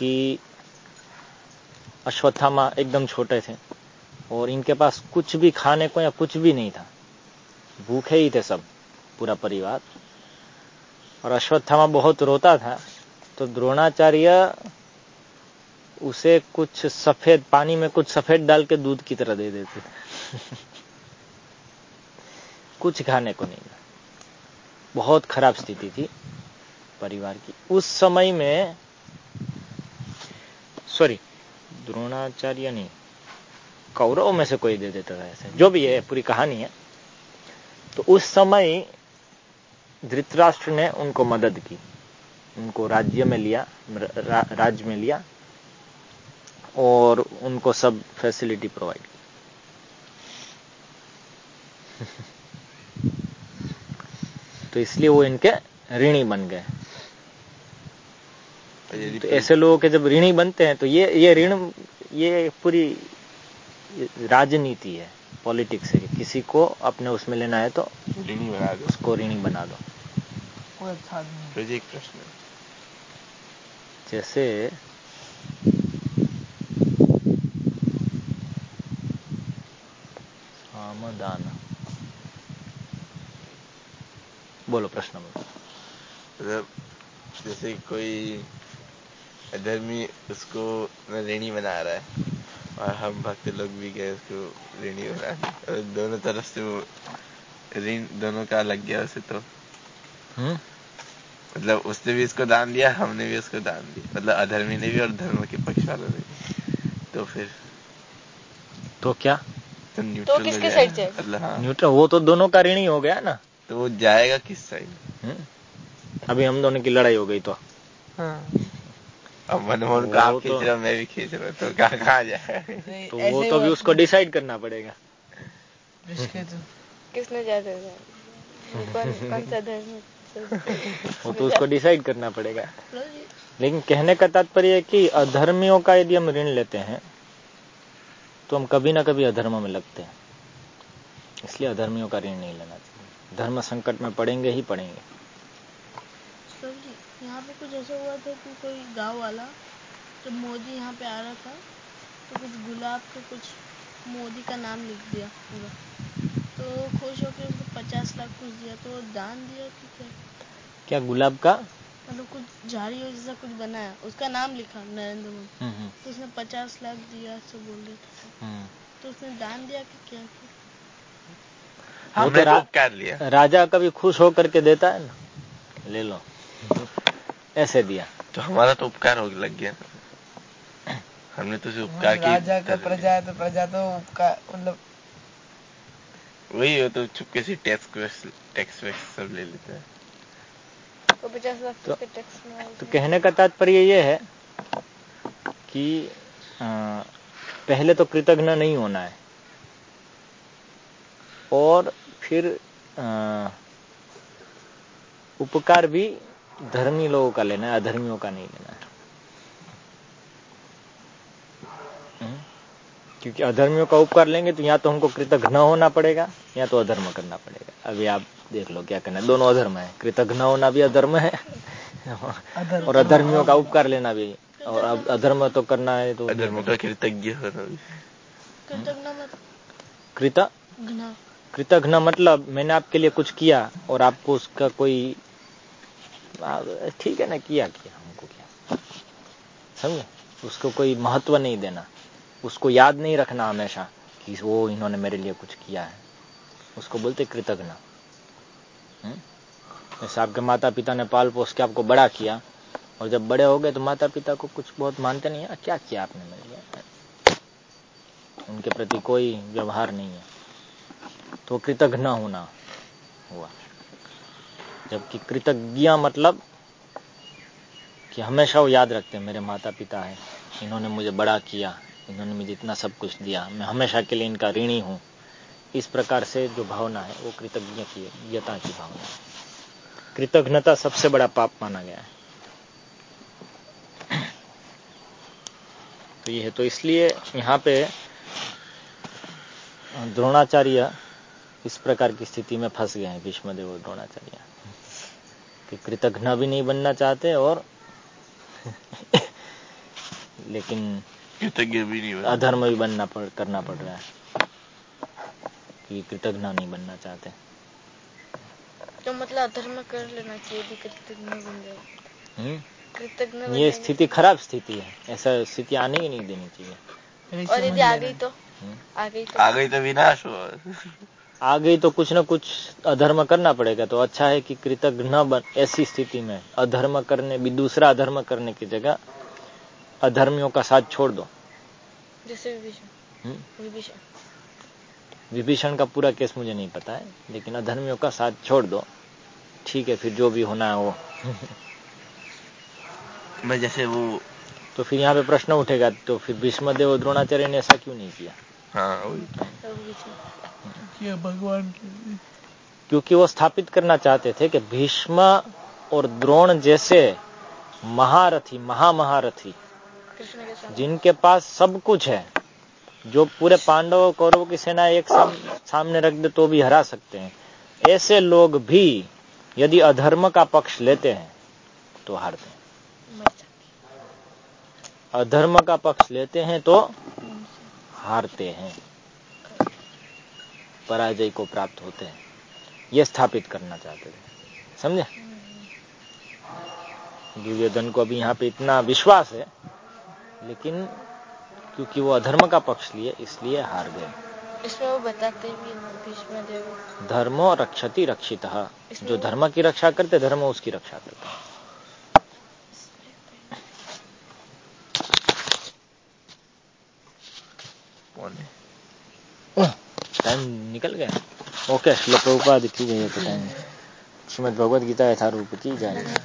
कि अश्वत्थामा एकदम छोटे थे और इनके पास कुछ भी खाने को या कुछ भी नहीं था। भूखे ही थे सब, पूरा परिवार। और अश्वत्थामा बहुत रोता था तो द्रोणाचार्य उसे कुछ सफ़ेद, पानी में कुछ सफ़ेद डाल के दूध की तरह दे देते कुछ खाने को नहीं बहुत खराब स्थिति थी परिवार की। उस समय में सॉरी द्रोणाचार्य नहीं कौरव में से कोई दे देता था ऐसे जो भी है पूरी कहानी है तो उस समय धृतराष्ट्र ने उनको मदद की उनको राज्य में लिया रा, राज्य में लिया और उनको सब फैसिलिटी प्रोवाइड की तो इसलिए वो इनके ऋणी बन गए तो ऐसे लोगों के जब ऋणी बनते हैं तो ये ये ऋण ये पूरी राजनीति है पॉलिटिक्स है किसी को अपने उसमें लेना है तो ऋणी बना दो। उसको ऋणी बना दो। कोई अच्छा आदमी नहीं। एक प्रश्न जैसे सामदान बोलो प्रश्न बोलो। मतलब जैसे कोई अधर्मी उसको ऋणी बना रहा है। और हम भक्त लोग भी गए उसको ऋणी और दोनों तरफ़ से वो ऋण दोनों का लग गया उसे तो। हम्म। मतलब उसने भी इसको दान दिया हमने भी उसको दान दिया। मतलब अधर्मी ने भी और धर्म के पक्ष वालों ने भी। तो फिर तो क्या? तो न्यूट्रल किसके साइड जाएगा। जाएगा? मतलब हाँ। न्यूट्रल वो तो दोनों का ऋणी हो गया ना? तो वो जाएगा किस साइड हम्म? अभी हम दोनों की लड़ाई हो गई तो। अब मनमोहन को आप तो- खींच रहे हो मैं भी खींच रहा हूँ तो कहाँ कहाँ जाए तो वो तो अभी उसको डिसाइड करना पड़ेगा। तो। किसने ज़्यादा कौन कौन सा धर्म वो तो उसको डिसाइड करना पड़ेगा। लेकिन कहने का तात्पर्य है कि अधर्मियों का यदि हम ऋण लेते हैं तो हम कभी ना कभी अधर्म में लगते हैं। इसलिए अधर्मियों का ऋण नहीं लेना चाहिए। धर्म संकट में पड़ेंगे ही पड़ेंगे। कुछ ऐसा हुआ था कि कोई गाँव वाला जब मोदी यहाँ पे आ रहा था तो कुछ गुलाब का कुछ मोदी का नाम लिख दिया पूरा। तो खुश होकर उसको पचास लाख कुछ दिया तो दान दिया कि क्या? क्या गुलाब का? मतलब कुछ झाड़ी जैसा कुछ बनाया उसका नाम लिखा नरेंद्र मोदी। हम्म, हम्म, तो उसने पचास लाख दिया सब बोल रहे थे। हम्म। तो उसने दान दिया कि क्या? तो तो रा- लिया? राजा कभी खुश होकर के देता है ना? ले लो। ऐसे दिया। तो हमारा तो उपकार हो लग गया। हमने तो उसे उपकार की राजा का प्रजा है तो प्रजा तो उपकार मतलब वही हो तो चुपके से टैक्स टैक्स वैक्स सब ले लेते हैं। तो पचास लाख तो- टैक्स तो कहने का तात्पर्य ये है कि अ, पहले तो कृतज्ञ नहीं होना है। और फिर अ, उपकार भी धर्मी लोगों का लेना है अधर्मियों का नहीं लेना है। हम्म? क्योंकि अधर्मियों का उपकार लेंगे तो या तो हमको कृतज्ञ न होना पड़ेगा या तो अधर्म करना पड़ेगा। अभी आप देख लो क्या करना है। दोनों अधर्म है। कृतज्ञ न होना भी अधर्म है अधर्म और अधर्मियों का उपकार लेना भी। और अब अधर्म तो करना है तो अधर्म का कृतज्ञ होना कृतज्ञ कृत घना। कृतज्ञ मतलब मैंने आपके लिए कुछ किया और आपको उसका कोई ठीक है ना, किया किया, हमको क्या। समझे? उसको कोई महत्व नहीं देना। उसको याद नहीं रखना हमेशा कि वो इन्होंने मेरे लिए कुछ किया है। उसको बोलते कृतज्ञ। हम्म? जैसे आपके माता पिता ने पाल पोस के आपको बड़ा किया, और जब बड़े हो गए तो माता पिता को कुछ बहुत मानते नहीं है। क्या किया आपने मेरे लिए? उनके प्रति कोई व्यवहार नहीं है। तो कृतज्ञ होना हुआ। जबकि कृतज्ञ मतलब कि हमेशा वो याद रखते हैं, मेरे माता पिता है, इन्होंने मुझे बड़ा किया, इन्होंने मुझे इतना सब कुछ दिया, मैं हमेशा के लिए इनका ऋणी हूँ। इस प्रकार से जो भावना है, वो कृतज्ञ की, यता की भावना है। कृतज्ञता सबसे बड़ा पाप माना गया है। तो ये है तो इसलिए यहाँ पे द्रोणाचार्य इस प्रकार की स्थिति में फंस गए हैं, भीष्मदेव और द्रोणाचार्य। कि कृतज्ञ भी नहीं बनना चाहते और लेकिन कृतज्ञ भी नहीं अधर्म भी बनना पड़ करना पड़ रहा है कि कृतज्ञ नहीं बनना चाहते। तो मतलब अधर्म कर लेना चाहिए कृतज्ञ बन जाए। हम्म? कृतज्ञ ये स्थिति खराब स्थिति है। ऐसा स्थिति आने ही नहीं देनी चाहिए। और यदि आ गई तो? हम्म? आ गई तो? आ गई तो विनाश हो आ गई तो कुछ ना कुछ अधर्म करना पड़ेगा तो अच्छा है कि कृतज्ञ न बन ऐसी स्थिति में। अधर्म करने भी दूसरा अधर्म करने की जगह अधर्मियों का साथ छोड़ दो। जैसे विभीषण। हम्म? विभीषण। विभीषण का पूरा केस मुझे नहीं पता है लेकिन अधर्मियों का साथ छोड़ दो। ठीक है फिर जो भी होना है वो। मैं जैसे वो तो फिर यहाँ पे प्रश्न उठेगा तो फिर भीष्मदेव द्रोणाचार्य ने ऐसा क्यों नहीं किया? हाँ किया भगवान के लिए। क्योंकि वो स्थापित करना चाहते थे कि भीष्म और द्रोण जैसे महारथी महामहारथी जिनके पास सब कुछ है जो पूरे पांडव कौरव की सेना एक साम, सामने रख दे तो भी हरा सकते हैं। ऐसे लोग भी यदि अधर्म का पक्ष लेते हैं तो हारते हैं अधर्म का पक्ष लेते हैं तो हारते हैं। पराजय को प्राप्त होते हैं। ये स्थापित करना चाहते थे। समझे? दुर्योधन को अभी यहाँ पे इतना विश्वास है लेकिन क्योंकि वो अधर्म का पक्ष लिए इसलिए हार गए। इसमें वो बताते हैं धर्मो रक्षति रक्षित। जो धर्म की रक्षा करते धर्म उसकी रक्षा करते। हैं कौन है टाइम निकल गया। ओके श्लोक प्रभुपाद की जय टाइम श्रीमद भगवद गीता यथारूप की जाए